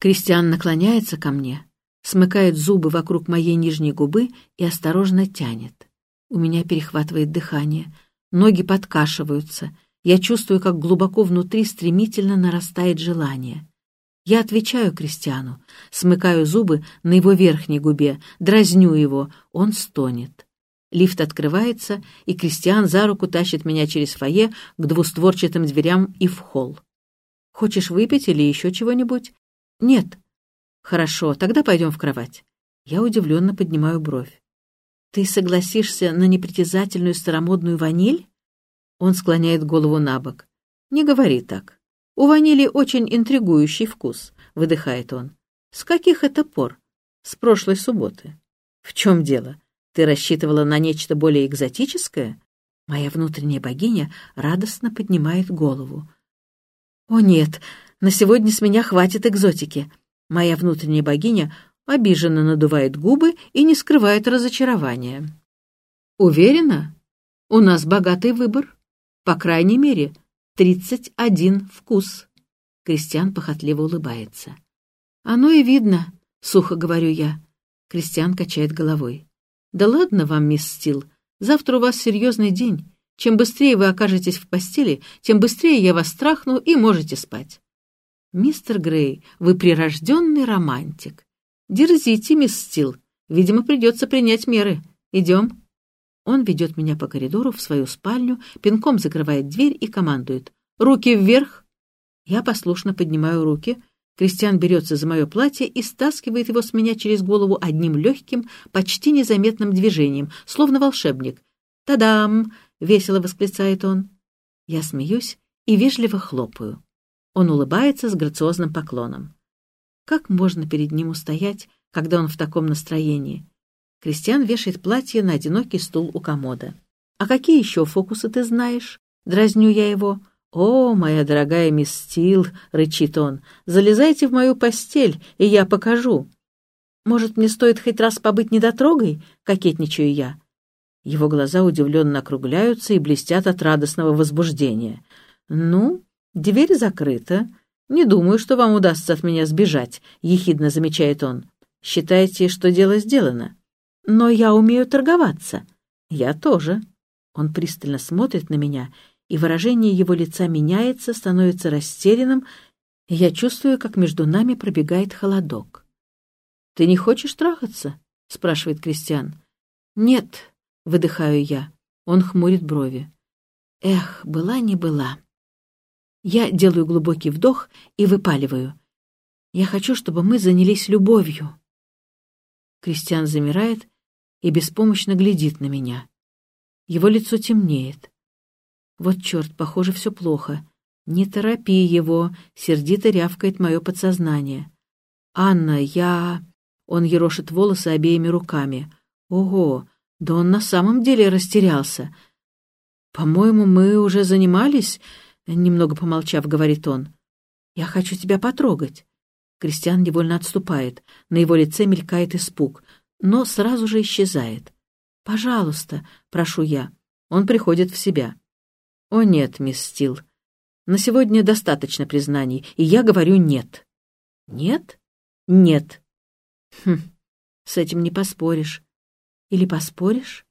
Кристиан наклоняется ко мне, смыкает зубы вокруг моей нижней губы и осторожно тянет. У меня перехватывает дыхание, ноги подкашиваются, я чувствую, как глубоко внутри стремительно нарастает желание. Я отвечаю Кристиану, смыкаю зубы на его верхней губе, дразню его, он стонет. Лифт открывается, и Кристиан за руку тащит меня через фойе к двустворчатым дверям и в холл. «Хочешь выпить или еще чего-нибудь?» «Нет». «Хорошо, тогда пойдем в кровать». Я удивленно поднимаю бровь. «Ты согласишься на непритязательную старомодную ваниль?» Он склоняет голову на бок. «Не говори так. У ванили очень интригующий вкус», — выдыхает он. «С каких это пор? С прошлой субботы. В чем дело? Ты рассчитывала на нечто более экзотическое? Моя внутренняя богиня радостно поднимает голову. О нет, на сегодня с меня хватит экзотики. Моя внутренняя богиня обиженно надувает губы и не скрывает разочарования. Уверена? У нас богатый выбор. По крайней мере, тридцать один вкус. Кристиан похотливо улыбается. Оно и видно, сухо говорю я. Кристиан качает головой. «Да ладно вам, мисс Стил, завтра у вас серьезный день. Чем быстрее вы окажетесь в постели, тем быстрее я вас страхну и можете спать». «Мистер Грей, вы прирожденный романтик. Дерзите, мисс Стил. Видимо, придется принять меры. Идем». Он ведет меня по коридору в свою спальню, пинком закрывает дверь и командует. «Руки вверх!» Я послушно поднимаю руки, Кристиан берется за мое платье и стаскивает его с меня через голову одним легким, почти незаметным движением, словно волшебник. «Та-дам!» — весело восклицает он. Я смеюсь и вежливо хлопаю. Он улыбается с грациозным поклоном. Как можно перед ним устоять, когда он в таком настроении? Кристиан вешает платье на одинокий стул у комода. «А какие еще фокусы ты знаешь?» Дразню я его. «О, моя дорогая мисс Стил», — рычит он, — «залезайте в мою постель, и я покажу». «Может, мне стоит хоть раз побыть недотрогой?» — кокетничаю я. Его глаза удивленно округляются и блестят от радостного возбуждения. «Ну, дверь закрыта. Не думаю, что вам удастся от меня сбежать», — ехидно замечает он. «Считайте, что дело сделано». «Но я умею торговаться». «Я тоже». Он пристально смотрит на меня и выражение его лица меняется, становится растерянным, и я чувствую, как между нами пробегает холодок. «Ты не хочешь трахаться?» — спрашивает Кристиан. «Нет», — выдыхаю я. Он хмурит брови. «Эх, была не была». Я делаю глубокий вдох и выпаливаю. «Я хочу, чтобы мы занялись любовью». Кристиан замирает и беспомощно глядит на меня. Его лицо темнеет. Вот черт, похоже, все плохо. Не торопи его, сердито рявкает мое подсознание. Анна, я... Он ерошит волосы обеими руками. Ого, да он на самом деле растерялся. По-моему, мы уже занимались, немного помолчав, говорит он. Я хочу тебя потрогать. Кристиан невольно отступает. На его лице мелькает испуг, но сразу же исчезает. «Пожалуйста», — прошу я. Он приходит в себя. «О нет, мисс Стил, на сегодня достаточно признаний, и я говорю нет». «Нет? Нет». «Хм, с этим не поспоришь. Или поспоришь?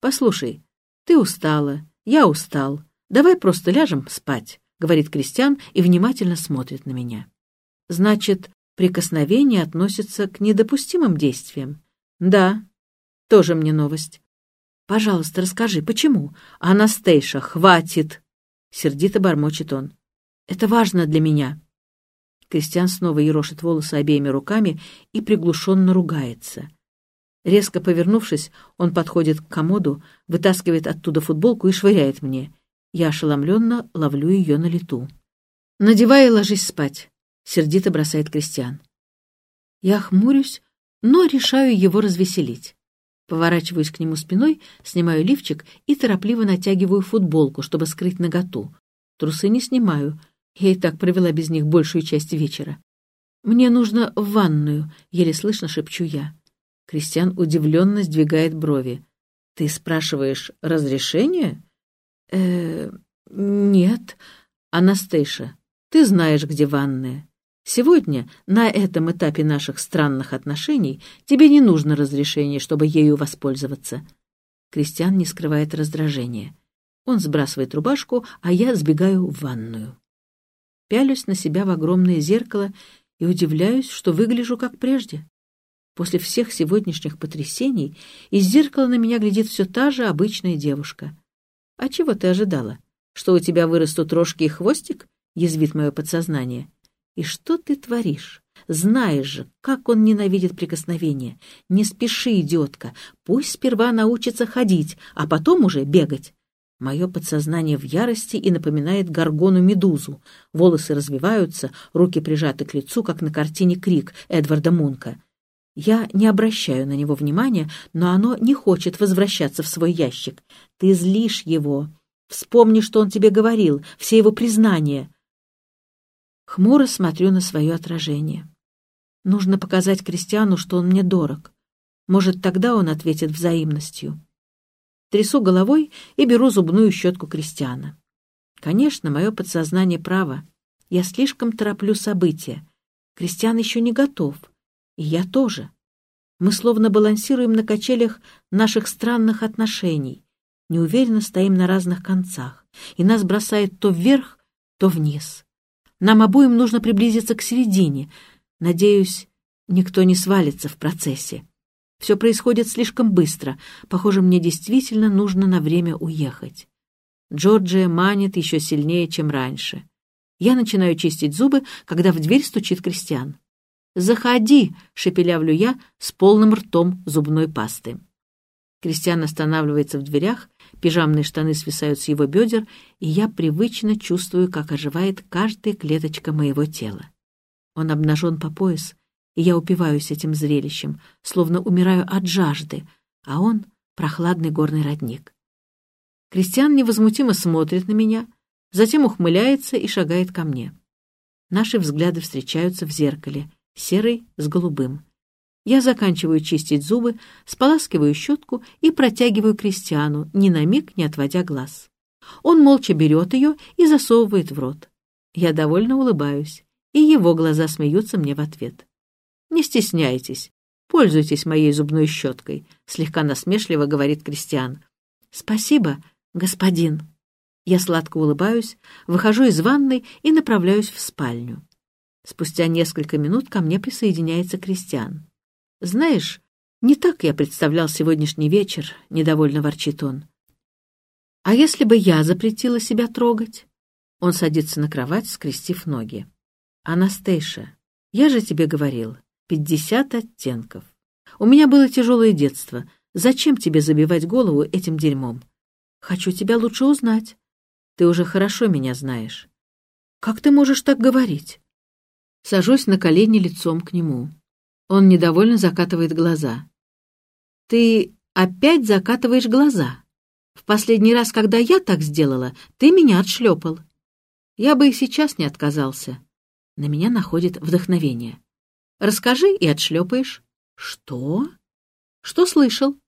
Послушай, ты устала, я устал. Давай просто ляжем спать», — говорит Кристиан и внимательно смотрит на меня. «Значит, прикосновение относится к недопустимым действиям?» «Да, тоже мне новость. Пожалуйста, расскажи, почему? Анастейша, хватит! Сердито бормочет он. Это важно для меня. Кристиан снова ерошит волосы обеими руками и приглушенно ругается. Резко повернувшись, он подходит к комоду, вытаскивает оттуда футболку и швыряет мне. Я ошеломленно ловлю ее на лету. «Надевай и ложись спать», — сердито бросает Кристиан. Я хмурюсь, но решаю его развеселить. Поворачиваюсь к нему спиной, снимаю лифчик и торопливо натягиваю футболку, чтобы скрыть наготу. Трусы не снимаю. Я и так провела без них большую часть вечера. «Мне нужно в ванную», — еле слышно шепчу я. Кристиан удивленно сдвигает брови. «Ты спрашиваешь разрешение?» «Э-э... Нет. Анастейша, ты знаешь, где ванная. Сегодня, на этом этапе наших странных отношений, тебе не нужно разрешение, чтобы ею воспользоваться. Кристиан не скрывает раздражения. Он сбрасывает рубашку, а я сбегаю в ванную. Пялюсь на себя в огромное зеркало и удивляюсь, что выгляжу как прежде. После всех сегодняшних потрясений из зеркала на меня глядит все та же обычная девушка. «А чего ты ожидала? Что у тебя вырастут рожки и хвостик?» — язвит мое подсознание. «И что ты творишь? Знаешь же, как он ненавидит прикосновения. Не спеши, идиотка, пусть сперва научится ходить, а потом уже бегать». Мое подсознание в ярости и напоминает горгону-медузу. Волосы развиваются, руки прижаты к лицу, как на картине «Крик» Эдварда Мунка. Я не обращаю на него внимания, но оно не хочет возвращаться в свой ящик. Ты злишь его. Вспомни, что он тебе говорил, все его признания. Хмуро смотрю на свое отражение. Нужно показать Кристиану, что он мне дорог. Может, тогда он ответит взаимностью. Трясу головой и беру зубную щетку Кристиана. Конечно, мое подсознание право. Я слишком тороплю события. Кристиан еще не готов. И я тоже. Мы словно балансируем на качелях наших странных отношений, неуверенно стоим на разных концах, и нас бросает то вверх, то вниз. Нам обоим нужно приблизиться к середине. Надеюсь, никто не свалится в процессе. Все происходит слишком быстро. Похоже, мне действительно нужно на время уехать. Джорджия манит еще сильнее, чем раньше. Я начинаю чистить зубы, когда в дверь стучит Кристиан. «Заходи!» — шепелявлю я с полным ртом зубной пасты. Кристиан останавливается в дверях, пижамные штаны свисают с его бедер, и я привычно чувствую, как оживает каждая клеточка моего тела. Он обнажен по пояс, и я упиваюсь этим зрелищем, словно умираю от жажды, а он — прохладный горный родник. Кристиан невозмутимо смотрит на меня, затем ухмыляется и шагает ко мне. Наши взгляды встречаются в зеркале — серый с голубым. Я заканчиваю чистить зубы, споласкиваю щетку и протягиваю Кристиану, ни на миг не отводя глаз. Он молча берет ее и засовывает в рот. Я довольно улыбаюсь, и его глаза смеются мне в ответ. «Не стесняйтесь, пользуйтесь моей зубной щеткой», — слегка насмешливо говорит Кристиан. «Спасибо, господин». Я сладко улыбаюсь, выхожу из ванной и направляюсь в спальню. Спустя несколько минут ко мне присоединяется Кристиан. «Знаешь, не так я представлял сегодняшний вечер», — недовольно ворчит он. «А если бы я запретила себя трогать?» Он садится на кровать, скрестив ноги. «Анастейша, я же тебе говорил, пятьдесят оттенков. У меня было тяжелое детство. Зачем тебе забивать голову этим дерьмом? Хочу тебя лучше узнать. Ты уже хорошо меня знаешь. Как ты можешь так говорить? Сажусь на колени лицом к нему. Он недовольно закатывает глаза. «Ты опять закатываешь глаза. В последний раз, когда я так сделала, ты меня отшлепал. Я бы и сейчас не отказался». На меня находит вдохновение. «Расскажи и отшлепаешь». «Что?» «Что слышал?»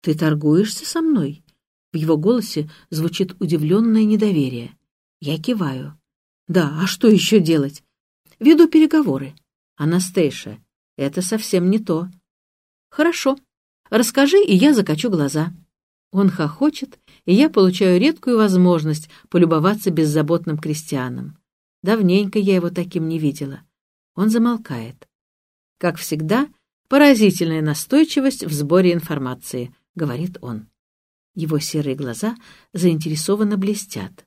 «Ты торгуешься со мной?» В его голосе звучит удивленное недоверие. Я киваю. «Да, а что еще делать? Веду переговоры. Анастейша, это совсем не то. Хорошо. Расскажи, и я закачу глаза. Он хохочет, и я получаю редкую возможность полюбоваться беззаботным крестьяном. Давненько я его таким не видела. Он замолкает. Как всегда, поразительная настойчивость в сборе информации, говорит он. Его серые глаза заинтересованно блестят.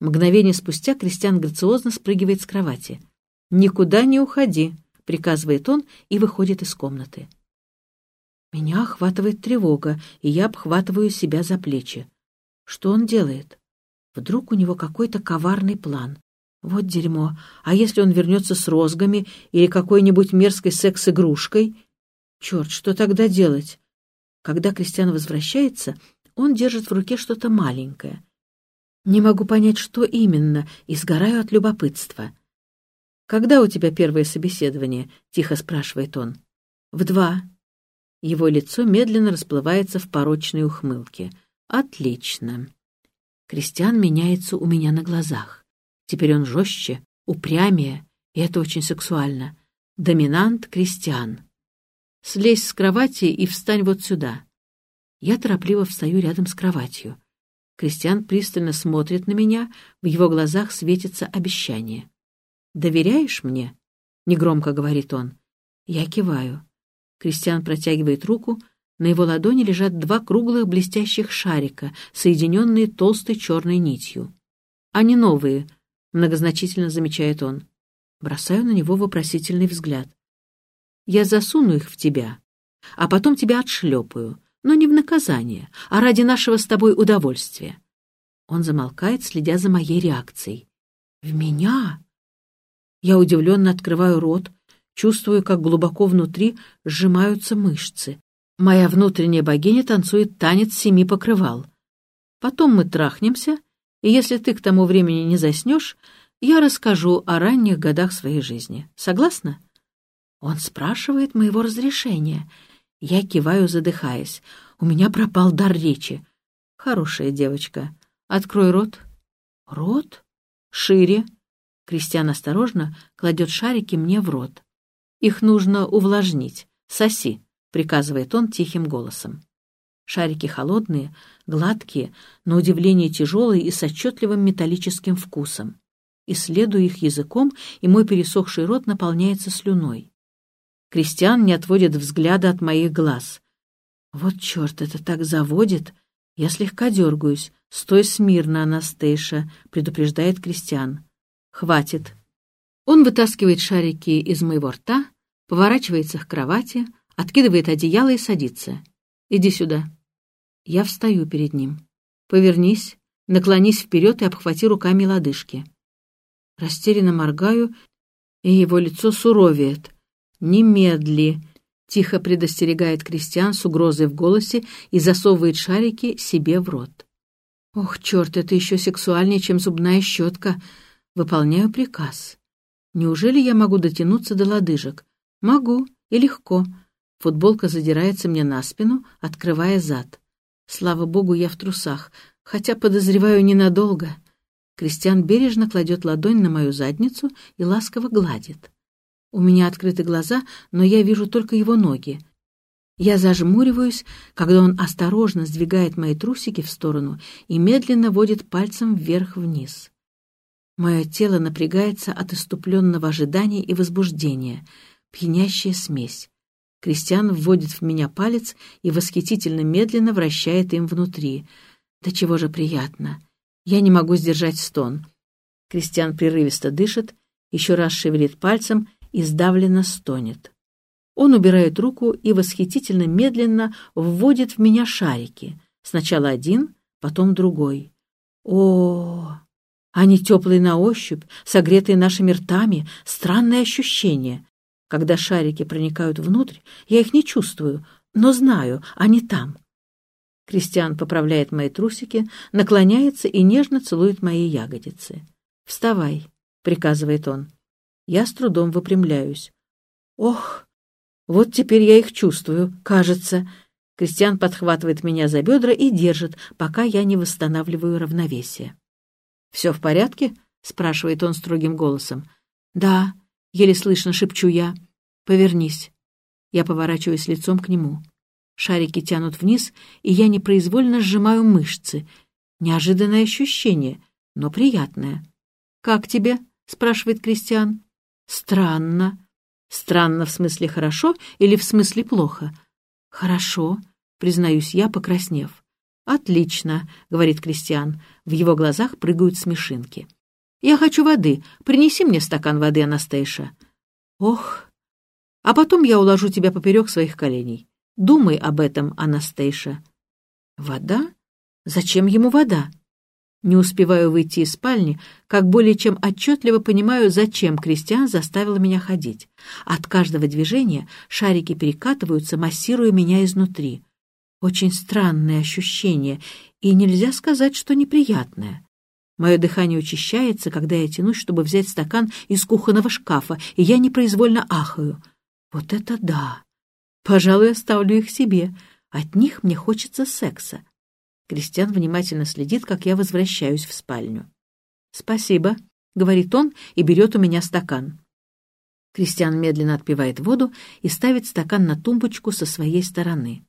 Мгновение спустя Кристиан грациозно спрыгивает с кровати — «Никуда не уходи», — приказывает он и выходит из комнаты. Меня охватывает тревога, и я обхватываю себя за плечи. Что он делает? Вдруг у него какой-то коварный план. Вот дерьмо. А если он вернется с розгами или какой-нибудь мерзкой секс-игрушкой? Черт, что тогда делать? Когда Кристиан возвращается, он держит в руке что-то маленькое. Не могу понять, что именно, и сгораю от любопытства. «Когда у тебя первое собеседование?» — тихо спрашивает он. «В два». Его лицо медленно расплывается в порочной ухмылке. «Отлично». Кристиан меняется у меня на глазах. Теперь он жестче, упрямее. И это очень сексуально. Доминант Кристиан. Слезь с кровати и встань вот сюда. Я торопливо встаю рядом с кроватью. Кристиан пристально смотрит на меня, в его глазах светится обещание. «Доверяешь мне?» — негромко говорит он. Я киваю. Кристиан протягивает руку, на его ладони лежат два круглых блестящих шарика, соединенные толстой черной нитью. «Они новые», — многозначительно замечает он. Бросаю на него вопросительный взгляд. «Я засуну их в тебя, а потом тебя отшлепаю, но не в наказание, а ради нашего с тобой удовольствия». Он замолкает, следя за моей реакцией. «В меня?» Я удивленно открываю рот, чувствую, как глубоко внутри сжимаются мышцы. Моя внутренняя богиня танцует танец семи покрывал. Потом мы трахнемся, и если ты к тому времени не заснешь, я расскажу о ранних годах своей жизни. Согласна? Он спрашивает моего разрешения. Я киваю, задыхаясь. У меня пропал дар речи. Хорошая девочка. Открой рот. Рот? Шире. Кристиан осторожно кладет шарики мне в рот. Их нужно увлажнить. Соси, приказывает он тихим голосом. Шарики холодные, гладкие, на удивление тяжелые и с отчетливым металлическим вкусом. Исследую их языком, и мой пересохший рот наполняется слюной. Кристиан не отводит взгляда от моих глаз. Вот черт, это так заводит. Я слегка дергаюсь. «Стой смирно, Анастейша», — предупреждает Кристиан. «Хватит». Он вытаскивает шарики из моего рта, поворачивается к кровати, откидывает одеяло и садится. «Иди сюда». Я встаю перед ним. «Повернись, наклонись вперед и обхвати руками лодыжки». Растерянно моргаю, и его лицо суровеет. «Немедли!» — тихо предостерегает Кристиан с угрозой в голосе и засовывает шарики себе в рот. «Ох, черт, это еще сексуальнее, чем зубная щетка!» Выполняю приказ. Неужели я могу дотянуться до лодыжек? Могу, и легко. Футболка задирается мне на спину, открывая зад. Слава богу, я в трусах, хотя, подозреваю, ненадолго. Кристиан бережно кладет ладонь на мою задницу и ласково гладит. У меня открыты глаза, но я вижу только его ноги. Я зажмуриваюсь, когда он осторожно сдвигает мои трусики в сторону и медленно водит пальцем вверх-вниз. Мое тело напрягается от иступленного ожидания и возбуждения. Пьянящая смесь. Кристиан вводит в меня палец и восхитительно медленно вращает им внутри. Да чего же приятно. Я не могу сдержать стон. Кристиан прерывисто дышит, еще раз шевелит пальцем и сдавленно стонет. Он убирает руку и восхитительно медленно вводит в меня шарики. Сначала один, потом другой. О, они теплые на ощупь, согретые нашими ртами, странное ощущение. Когда шарики проникают внутрь, я их не чувствую, но знаю, они там. Кристиан поправляет мои трусики, наклоняется и нежно целует мои ягодицы. «Вставай», — приказывает он. Я с трудом выпрямляюсь. «Ох, вот теперь я их чувствую, кажется». Кристиан подхватывает меня за бедра и держит, пока я не восстанавливаю равновесие. «Все в порядке?» — спрашивает он строгим голосом. «Да», — еле слышно шепчу я. «Повернись». Я поворачиваюсь лицом к нему. Шарики тянут вниз, и я непроизвольно сжимаю мышцы. Неожиданное ощущение, но приятное. «Как тебе?» — спрашивает Кристиан. «Странно». «Странно в смысле хорошо или в смысле плохо?» «Хорошо», — признаюсь я, покраснев. «Отлично», — говорит Кристиан. В его глазах прыгают смешинки. «Я хочу воды. Принеси мне стакан воды, Анастейша». «Ох!» «А потом я уложу тебя поперек своих коленей. Думай об этом, Анастейша». «Вода? Зачем ему вода?» Не успеваю выйти из спальни, как более чем отчетливо понимаю, зачем Кристиан заставил меня ходить. От каждого движения шарики перекатываются, массируя меня изнутри. Очень странное ощущение, и нельзя сказать, что неприятное. Мое дыхание учащается, когда я тянусь, чтобы взять стакан из кухонного шкафа, и я непроизвольно ахаю. Вот это да! Пожалуй, оставлю их себе. От них мне хочется секса. Кристиан внимательно следит, как я возвращаюсь в спальню. «Спасибо», — говорит он и берет у меня стакан. Кристиан медленно отпивает воду и ставит стакан на тумбочку со своей стороны.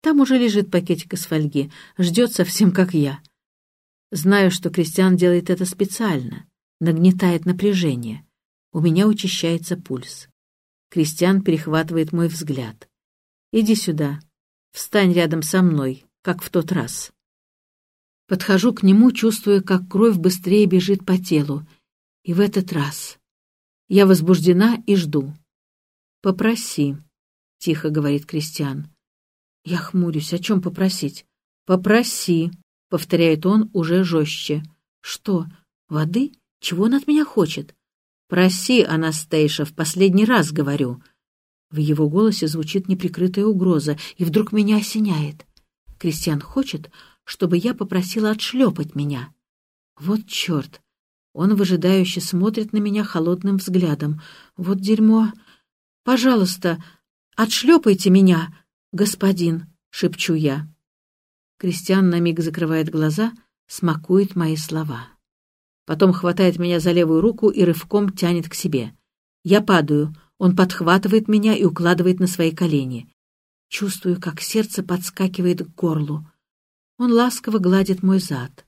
Там уже лежит пакетик из фольги, ждет совсем как я. Знаю, что Кристиан делает это специально, нагнетает напряжение. У меня учащается пульс. Кристиан перехватывает мой взгляд. «Иди сюда. Встань рядом со мной, как в тот раз». Подхожу к нему, чувствуя, как кровь быстрее бежит по телу. И в этот раз я возбуждена и жду. «Попроси», — тихо говорит Кристиан. Я хмурюсь. О чем попросить? «Попроси», — повторяет он уже жестче. «Что? Воды? Чего он от меня хочет?» «Проси, Анастейша, в последний раз говорю». В его голосе звучит неприкрытая угроза, и вдруг меня осеняет. Кристиан хочет, чтобы я попросила отшлепать меня. Вот черт! Он выжидающе смотрит на меня холодным взглядом. Вот дерьмо! Пожалуйста, отшлепайте меня, господин, шепчу я. Кристиан на миг закрывает глаза, смакует мои слова. Потом хватает меня за левую руку и рывком тянет к себе. Я падаю, он подхватывает меня и укладывает на свои колени. Чувствую, как сердце подскакивает к горлу. Он ласково гладит мой зад.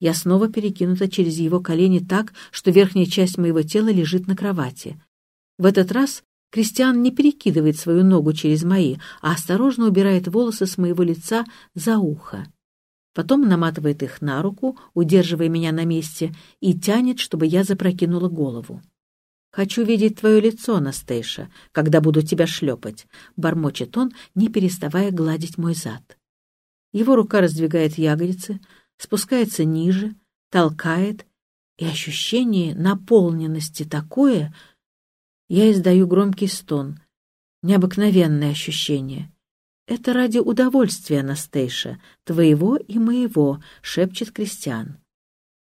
Я снова перекинута через его колени так, что верхняя часть моего тела лежит на кровати. В этот раз Кристиан не перекидывает свою ногу через мои, а осторожно убирает волосы с моего лица за ухо. Потом наматывает их на руку, удерживая меня на месте, и тянет, чтобы я запрокинула голову. «Хочу видеть твое лицо, Настейша, когда буду тебя шлепать», — бормочет он, не переставая гладить мой зад. Его рука раздвигает ягодицы, спускается ниже, толкает, и ощущение наполненности такое, я издаю громкий стон, необыкновенное ощущение. «Это ради удовольствия, Настейша, твоего и моего», — шепчет Кристиан.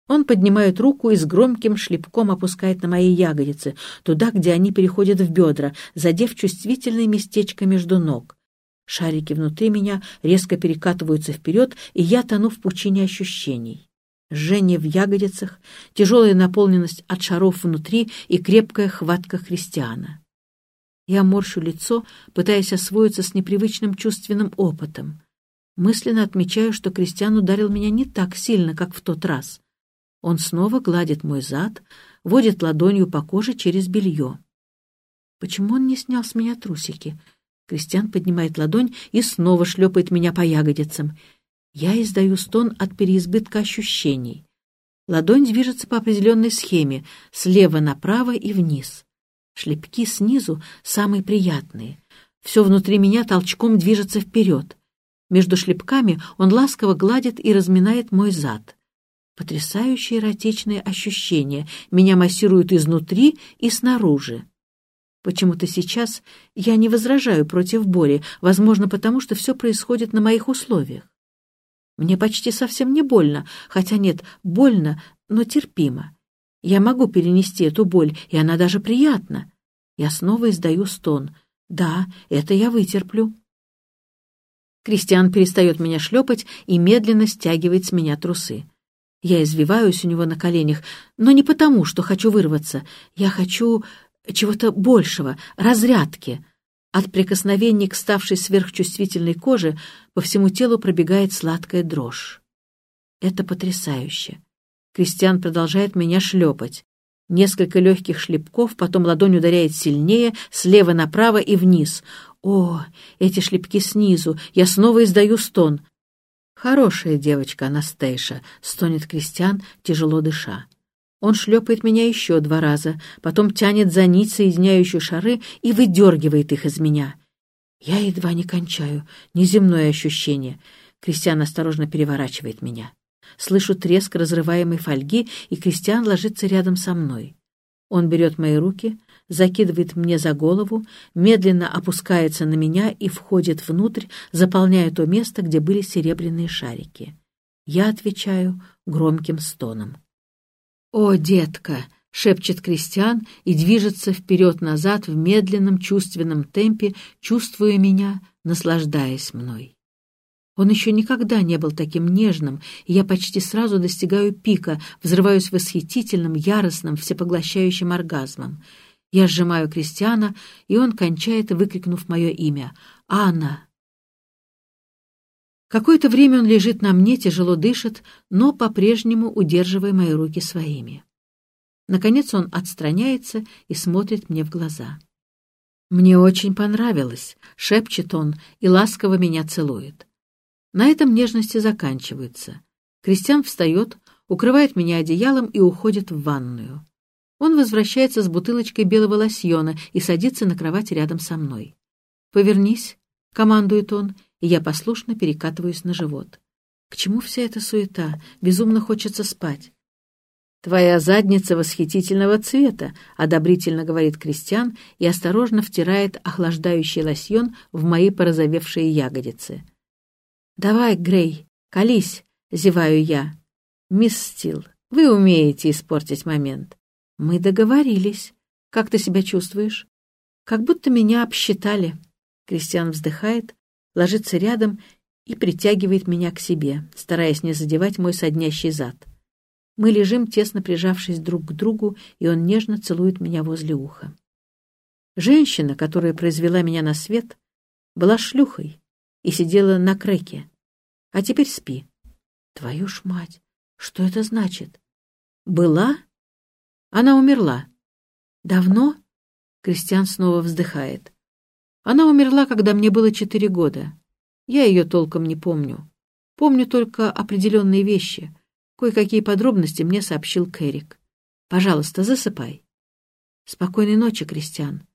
Он поднимает руку и с громким шлепком опускает на мои ягодицы, туда, где они переходят в бедра, задев чувствительное местечко между ног. Шарики внутри меня резко перекатываются вперед, и я тону в пучине ощущений. Жжение в ягодицах, тяжелая наполненность от шаров внутри и крепкая хватка христиана. Я морщу лицо, пытаясь освоиться с непривычным чувственным опытом. Мысленно отмечаю, что Кристиан ударил меня не так сильно, как в тот раз. Он снова гладит мой зад, водит ладонью по коже через белье. Почему он не снял с меня трусики? Кристиан поднимает ладонь и снова шлепает меня по ягодицам. Я издаю стон от переизбытка ощущений. Ладонь движется по определенной схеме, слева направо и вниз. Шлепки снизу самые приятные. Все внутри меня толчком движется вперед. Между шлепками он ласково гладит и разминает мой зад. Потрясающее эротичное ощущение. Меня массируют изнутри и снаружи. Почему-то сейчас я не возражаю против боли, возможно, потому что все происходит на моих условиях. Мне почти совсем не больно, хотя нет, больно, но терпимо. Я могу перенести эту боль, и она даже приятна. Я снова издаю стон. Да, это я вытерплю. Кристиан перестает меня шлепать и медленно стягивает с меня трусы. Я извиваюсь у него на коленях, но не потому, что хочу вырваться. Я хочу чего-то большего, разрядки. От прикосновений к ставшей сверхчувствительной коже по всему телу пробегает сладкая дрожь. Это потрясающе. Кристиан продолжает меня шлепать. Несколько легких шлепков, потом ладонь ударяет сильнее, слева направо и вниз. О, эти шлепки снизу! Я снова издаю стон. «Хорошая девочка, Анастейша», — стонет Кристиан, тяжело дыша. Он шлепает меня еще два раза, потом тянет за нить, соединяющую шары, и выдергивает их из меня. Я едва не кончаю. Неземное ощущение. Кристиан осторожно переворачивает меня. Слышу треск разрываемой фольги, и Кристиан ложится рядом со мной. Он берет мои руки, закидывает мне за голову, медленно опускается на меня и входит внутрь, заполняя то место, где были серебряные шарики. Я отвечаю громким стоном. «О, детка!» — шепчет Кристиан и движется вперед-назад в медленном чувственном темпе, чувствуя меня, наслаждаясь мной. Он еще никогда не был таким нежным, и я почти сразу достигаю пика, взрываюсь восхитительным, яростным, всепоглощающим оргазмом. Я сжимаю Кристиана, и он кончает, выкрикнув мое имя. «Анна!» Какое-то время он лежит на мне, тяжело дышит, но по-прежнему удерживая мои руки своими. Наконец он отстраняется и смотрит мне в глаза. «Мне очень понравилось», — шепчет он и ласково меня целует. На этом нежности заканчиваются. Кристиан встает, укрывает меня одеялом и уходит в ванную. Он возвращается с бутылочкой белого лосьона и садится на кровать рядом со мной. «Повернись», — командует он, и я послушно перекатываюсь на живот. К чему вся эта суета? Безумно хочется спать. «Твоя задница восхитительного цвета», — одобрительно говорит Кристиан и осторожно втирает охлаждающий лосьон в мои порозовевшие ягодицы. «Давай, Грей, колись», — зеваю я. «Мисс Стил, вы умеете испортить момент». «Мы договорились. Как ты себя чувствуешь?» «Как будто меня обсчитали». Кристиан вздыхает, ложится рядом и притягивает меня к себе, стараясь не задевать мой соднящий зад. Мы лежим, тесно прижавшись друг к другу, и он нежно целует меня возле уха. Женщина, которая произвела меня на свет, была шлюхой и сидела на креке. А теперь спи. Твою ж мать, что это значит? Была? Она умерла. Давно? Кристиан снова вздыхает. Она умерла, когда мне было четыре года. Я ее толком не помню. Помню только определенные вещи. Кое-какие подробности мне сообщил Кэрик. Пожалуйста, засыпай. Спокойной ночи, Кристиан.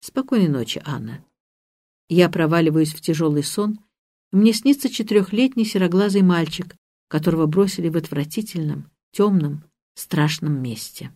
Спокойной ночи, Анна. Я проваливаюсь в тяжелый сон. Мне снится четырехлетний сероглазый мальчик, которого бросили в отвратительном, темном, страшном месте.